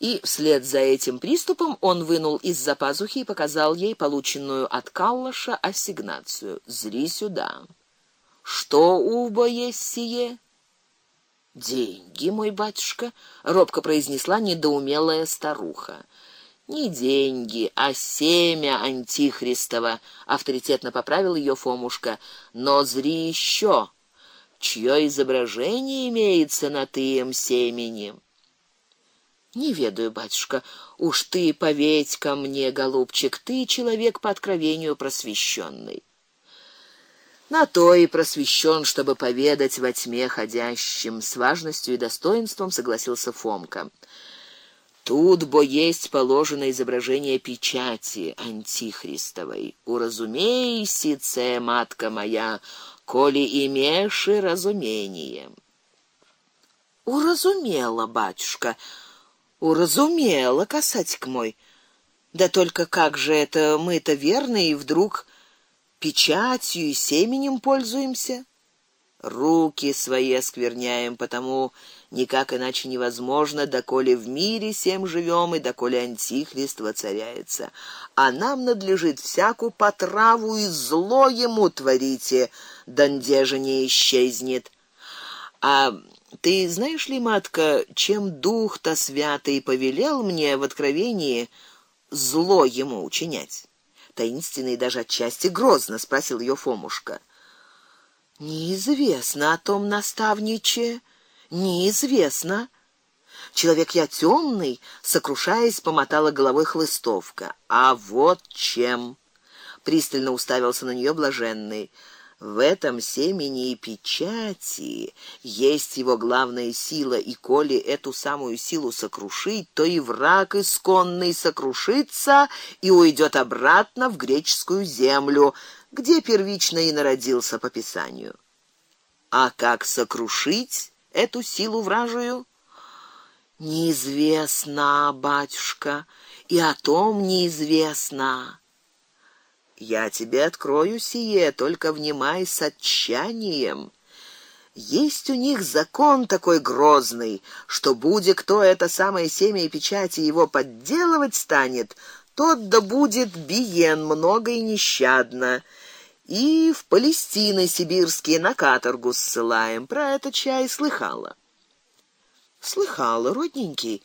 И вслед за этим приступом он вынул из-за пазухи и показал ей полученную от Каллаша ассигнацию. Зри сюда. Что убо есть сие? Деньги, мой батюшка, робко произнесла недоумелая старуха. Не деньги, а семя антихристово, авторитетно поправил ее Фомушка. Но зри еще, чье изображение имеется на тем семени. Не ведаю, батюшка, уж ты поветь ко мне, голубчик, ты человек по откровению просвещенный. На то и просвещен, чтобы поведать во тьме ходящим, с важностью и достоинством согласился Фомка. Тут бо есть положено изображение печати антихристовой. Уразумейся, це матка моя, коли имеешь разумение. Уразумела, батюшка, уразумела, касатик мой. Да только как же это мы-то верно и вдруг печатью и семенем пользуемся? Руки свои оскверняем, потому никак иначе невозможно, доколе в мире всем живем и доколе антихрист воцаряется. А нам надлежит всякую потраву и зло ему творите, донде же не исчезнет. А ты знаешь ли, матка, чем дух-то святый повелел мне в откровении зло ему учинять? Таинственно и даже отчасти грозно спросил ее Фомушка. Неизвестно о том наставниче, неизвестно. Человек я темный, сокрушаясь, помотала головой хлыстовка. А вот чем пристально уставился на нее блаженный. В этом семени и печати есть его главная сила, и коли эту самую силу сокрушить, то и враг исконный сокрушится и уйдет обратно в греческую землю, где первично и народился по писанию. А как сокрушить эту силу вражую? Неизвестно, батюшка, и о том неизвестно. Я тебе открою сие, только внимай с отчаянием. Есть у них закон такой грозный, что будет кто это самое семя и печати его подделывать станет, тот да будет биен много и нещадно. И в Палестины сибирские на каторгу ссылаем. Про это чай слыхала. Слыхала, родненький.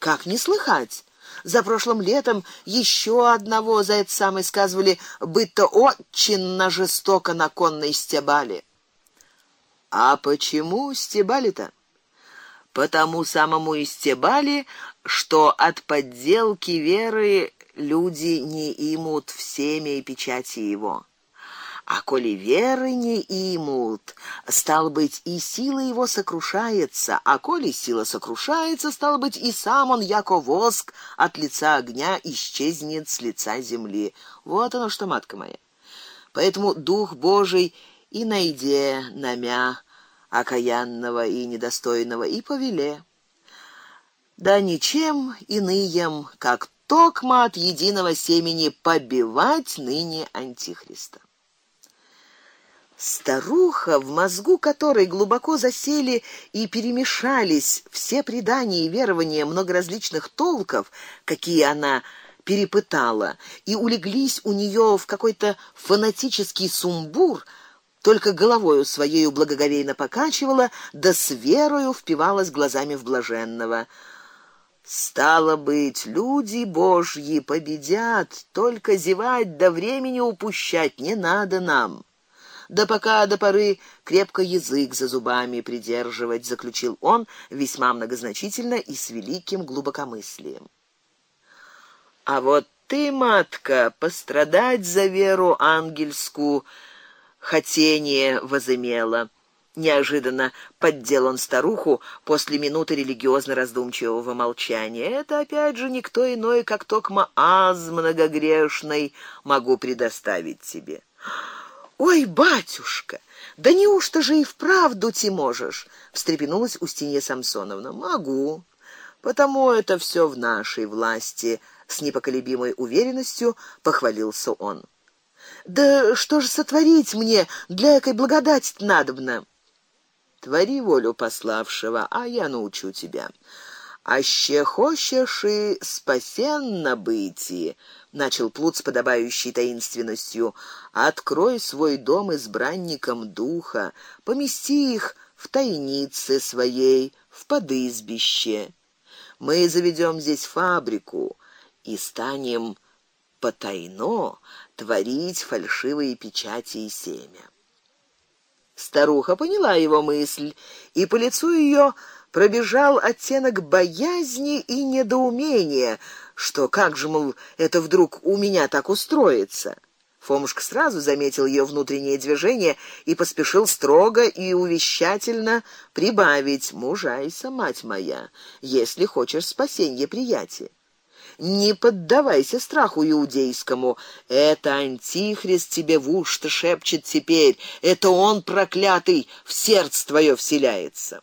Как не слыхать? За прошлым летом еще одного за это самое сказывали, быть-то очень на жестоко на конной стебали. А почему стебали-то? Потому самому и стебали, что от подделки веры люди не имут всеми печати его. А коли веры не имут, стал быть, и сила его сокрушается, а коли сила сокрушается, стал быть, и сам он яко воск от лица огня исчезнет с лица земли. Вот оно что, матка моя. Поэтому дух Божий и найде намя окаянного и недостойного и повеле. Да ничем иным, как токма от единого семени побивать ныне антихриста. Старуха, в мозгу которой глубоко засели и перемешались все предания и верования многоразличных толков, какие она перепытала, и улеглись у нее в какой-то фанатический сумбур, только головою своей благоговейно покачивала, да с верою впивалась глазами в блаженного. Стало быть, люди Божьи победят, только зевать до времени упущать не надо нам да пока до поры крепко язык за зубами придерживать, заключил он весьма многозначительно и с великим глубокомыслием. А вот ты, матка, пострадать за веру ангельскую хотение возымела. Неожиданно поддел он старуху после минуты религиозно-раздумчивого молчания. Это опять же никто иной, как токма аз многогрешный могу предоставить тебе. Ой, батюшка, да неужто же и вправду ты можешь? встрепенулась Устинья Самсоновна. Могу. Потому это все в нашей власти, с непоколебимой уверенностью похвалился он. Да что же сотворить мне для этой благодати надобно? Твори волю пославшего, а я научу тебя. Аще хочешь и спасенно быть, начал Плут с подобающей таинственностью. Открой свой дом избранникам духа, помести их в тайнице своей, в подызбище. Мы заведем здесь фабрику и станем потайно творить фальшивые печати и семя. Старуха поняла его мысль, и по лицу ее пробежал оттенок боязни и недоумения, что как же мол это вдруг у меня так устроится. Фомушка сразу заметил ее внутреннее движение и поспешил строго и увещательно прибавить: "Мужайся, мать моя, если хочешь спасения приятия. Не поддавайся страху иудейскому. Это антихрист тебе в уши шепчет теперь. Это он проклятый в сердце твое вселяется.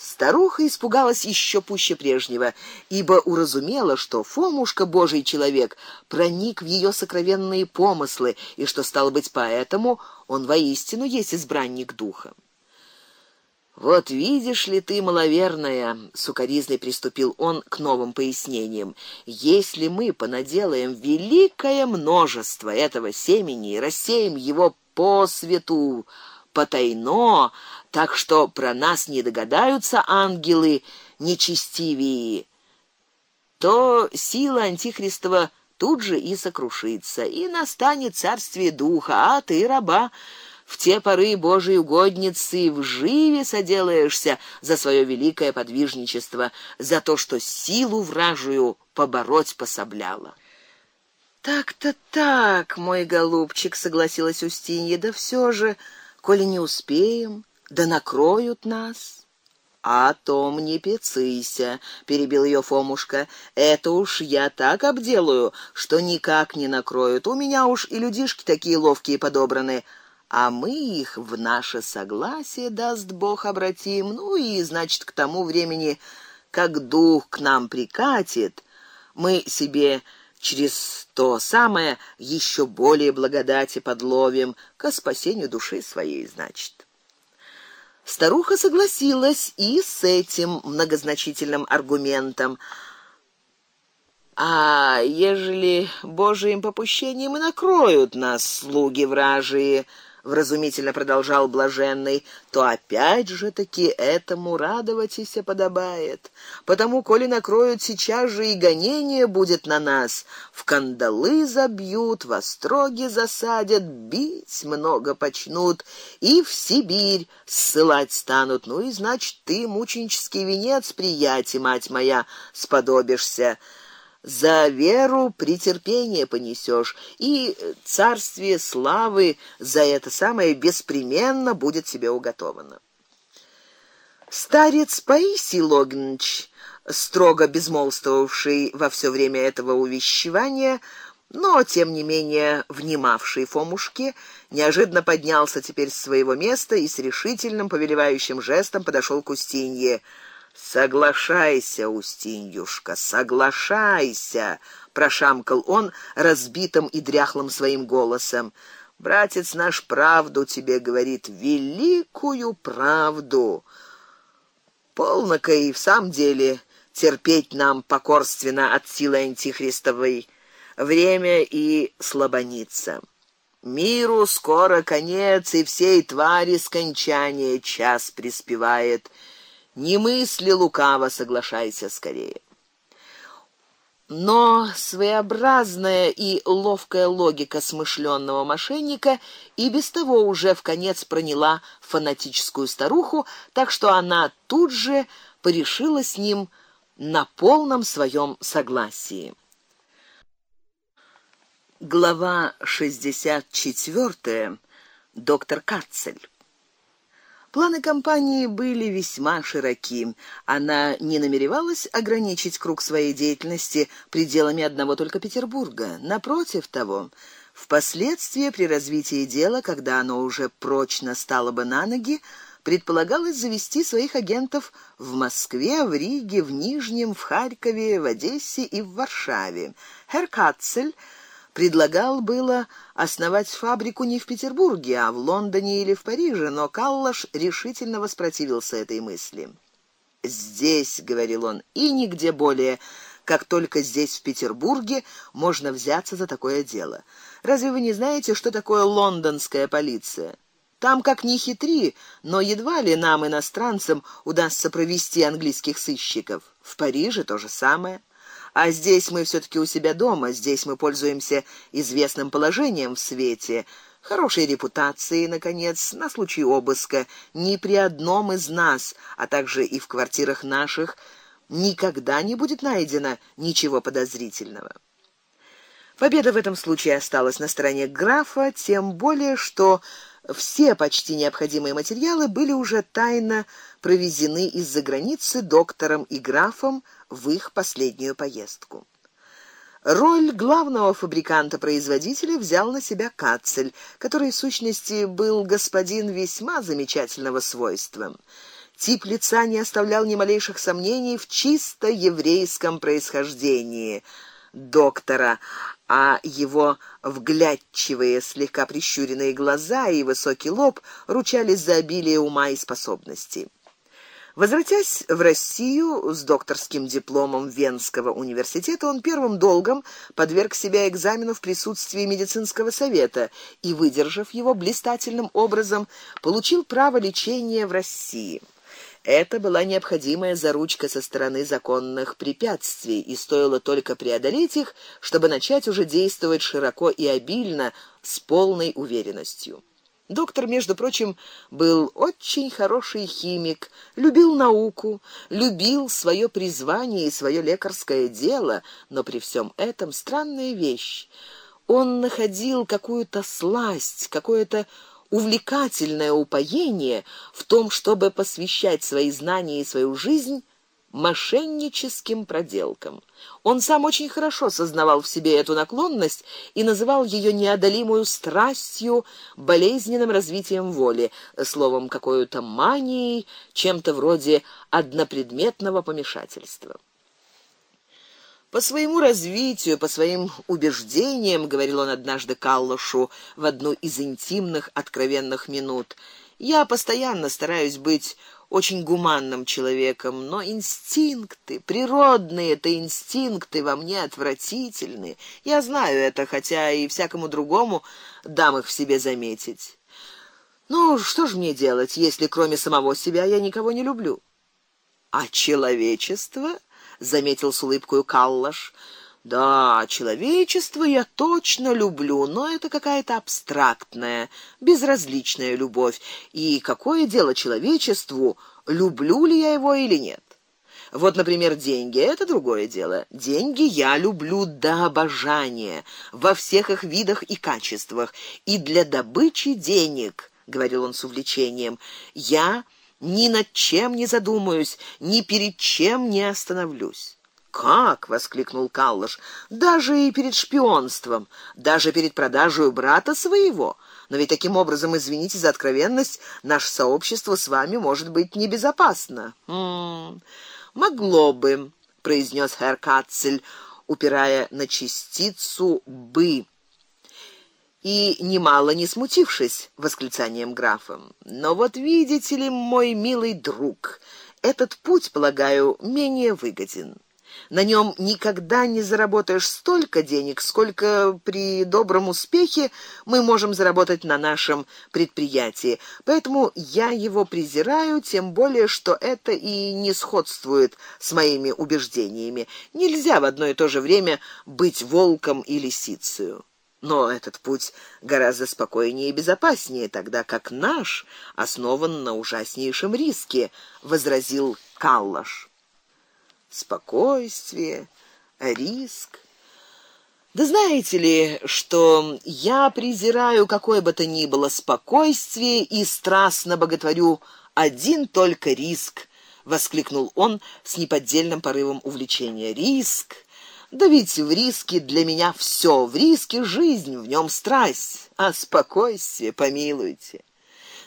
Старуха испугалась еще пуще прежнего, ибо уразумела, что Фомушка Божий человек проник в ее сокровенные помыслы, и что стало быть поэтому он воистину есть избранник духа. Вот видишь ли ты, маловерная, сукаризной приступил он к новым пояснениям. Если мы понаделаем великое множество этого семени и рассеем его по свету потайно, так что про нас не догадаются ангелы нечестивые, то сила антихристова тут же и сокрушится, и настанет царствие духа, а ты раба в те поры Божией угодницы в живе соделаешься за свое великое подвижничество, за то, что силу вражую побороть пособляла. Так-то так, мой голубчик, согласилась Устинья, да все же коли не успеем, да накроют нас. А том не пецыся, перебил ее Фомушка. Это уж я так обделаю, что никак не накроют. У меня уж и людишки такие ловкие подобраны, а мы их в наше согласие даст Бог обратим. Ну и значит, к тому времени, как дух к нам прикатит, мы себе через то самое еще более благодати подловим к спасению души своей, значит. Старуха согласилась и с этим многозначительным аргументом. А ежели Божиим попущением и накроют нас слуги вражие, вразумительно продолжал блаженный, то опять же таки этому радоваться подобает. Потому коли накроют сейчас же и гонение будет на нас, в кандалы забьют, в остроги засадят, бить много почнут и в Сибирь ссылать станут. Ну и значит, ты мученический венец, приятель, мать моя, сподобишься за веру претерпение понесешь, и царствие славы за это самое беспременно будет тебе уготовано. Старец Паисий Логнич, строго безмолвствовавший во все время этого увещевания, но тем не менее внимавший Фомушке, неожиданно поднялся теперь с своего места и с решительным повелевающим жестом подошел к Устинье. Соглашайся, Устиньюшка, соглашайся, прошамкал он разбитым и дряхлым своим голосом. Братец наш правду тебе говорит, великую правду. Полнока и в самом деле терпеть нам покорственно от силы антихристовой время и слабониться. Миру скоро конец, и всей твари скончание час приспевает. Не мысли лукаво, соглашайся скорее. Но своеобразная и ловкая логика смышленного мошенника и без того уже в конец проняла фанатическую старуху, так что она тут же порешила с ним на полном своем согласии. Глава 64. Доктор Кацель. Планы компании были весьма широки. Она не намеревалась ограничить круг своей деятельности пределами одного только Петербурга. Напротив того, впоследствии при развитии дела, когда оно уже прочно стало бы на ноги, предполагалось завести своих агентов в Москве, в Риге, в Нижнем, в Харькове, в Одессе и в Варшаве. Herr Катцель предлагал было основать фабрику не в Петербурге, а в Лондоне или в Париже, но Каллаш решительно воспротивился этой мысли. Здесь, говорил он, и нигде более, как только здесь в Петербурге можно взяться за такое дело. Разве вы не знаете, что такое лондонская полиция? Там как ни хитри, но едва ли нам иностранцам удастся провести английских сыщиков. В Париже то же самое. А здесь мы все таки у себя дома, здесь мы пользуемся известным положением в свете, хорошей репутацией, наконец, на случай обыска. Ни при одном из нас, а также и в квартирах наших никогда не будет найдено ничего подозрительного. Победа в этом случае осталась на стороне графа, тем более что все почти необходимые материалы были уже тайно провезены из-за границы доктором и графом в их последнюю поездку. Роль главного фабриканта-производителя взял на себя Кацель, который в сущности был господин весьма замечательного свойства. Тип лица не оставлял ни малейших сомнений в чисто еврейском происхождении доктора, а его вглядчивые, слегка прищуренные глаза и высокий лоб ручались за обилие ума и способностей. Возвратясь в Россию с докторским дипломом Венского университета, он первым долгом подверг себя экзамену в присутствии медицинского совета и, выдержав его блистательным образом, получил право лечения в России. Это была необходимая заручка со стороны законных препятствий, и стоило только преодолеть их, чтобы начать уже действовать широко и обильно, с полной уверенностью. Доктор, между прочим, был очень хороший химик, любил науку, любил свое призвание и свое лекарское дело, но при всем этом странная вещь. Он находил какую-то сласть, какое-то увлекательное упоение в том, чтобы посвящать свои знания и свою жизнь мошенническим проделкам. Он сам очень хорошо сознавал в себе эту наклонность и называл ее неодолимую страстью, болезненным развитием воли, словом, какой-то манией, чем-то вроде однопредметного помешательства. По своему развитию, по своим убеждениям, говорил он однажды Каллашу в одну из интимных, откровенных минут. Я постоянно стараюсь быть очень гуманным человеком, но инстинкты, природные-то инстинкты во мне отвратительны. Я знаю это, хотя и всякому другому дам их в себе заметить. Ну, что ж мне делать, если кроме самого себя я никого не люблю? А человечество заметил с улыбкой Каллаш. Да, человечество я точно люблю, но это какая-то абстрактная, безразличная любовь. И какое дело человечеству, люблю ли я его или нет? Вот, например, деньги это другое дело. Деньги я люблю до обожания во всех их видах и качествах, и для добычи денег, говорил он с увлечением. Я ни над чем не задумаюсь, ни перед чем не остановлюсь. Как, воскликнул Каллаш. Даже и перед шпионством, даже перед продажей брата своего. Но ведь таким образом, извините за откровенность, наше сообщество с вами может быть небезопасно. Хм. Могло бы, произнес Herr Катцель, упирая на частицу бы и немало не смутившись восклицанием графа. Но вот видите ли, мой милый друг, этот путь, полагаю, менее выгоден. На нем никогда не заработаешь столько денег, сколько при добром успехе мы можем заработать на нашем предприятии. Поэтому я его презираю, тем более что это и не сходствует с моими убеждениями. Нельзя в одно и то же время быть волком и лисицей. Но этот путь гораздо спокойнее и безопаснее, тогда как наш основан на ужаснейшем риске, возразил Каллаш. Спокойствие, риск. Да знаете ли, что я презираю какое бы то ни было спокойствие и страстно боготворю один только риск, воскликнул он с неподдельным порывом увлечения. Риск да ведь в риске для меня все, в риске жизнь, в нем страсть, а спокойствие, помилуйте.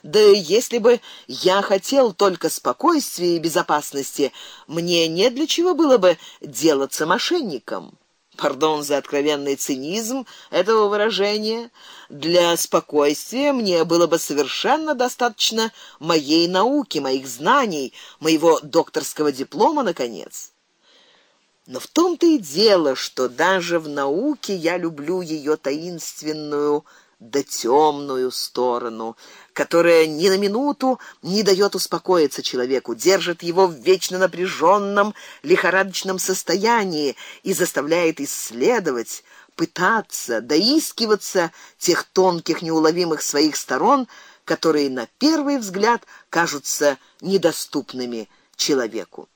Да если бы я хотел только спокойствия и безопасности, мне не для чего было бы делаться мошенником. Пардон за откровенный цинизм этого выражения. Для спокойствия мне было бы совершенно достаточно моей науки, моих знаний, моего докторского диплома наконец. Но в том-то и дело, что даже в науке я люблю ее таинственную да темную сторону, которая ни на минуту не дает успокоиться человеку, держит его в вечно напряженном лихорадочном состоянии и заставляет исследовать, пытаться, доискиваться тех тонких неуловимых своих сторон, которые на первый взгляд кажутся недоступными человеку.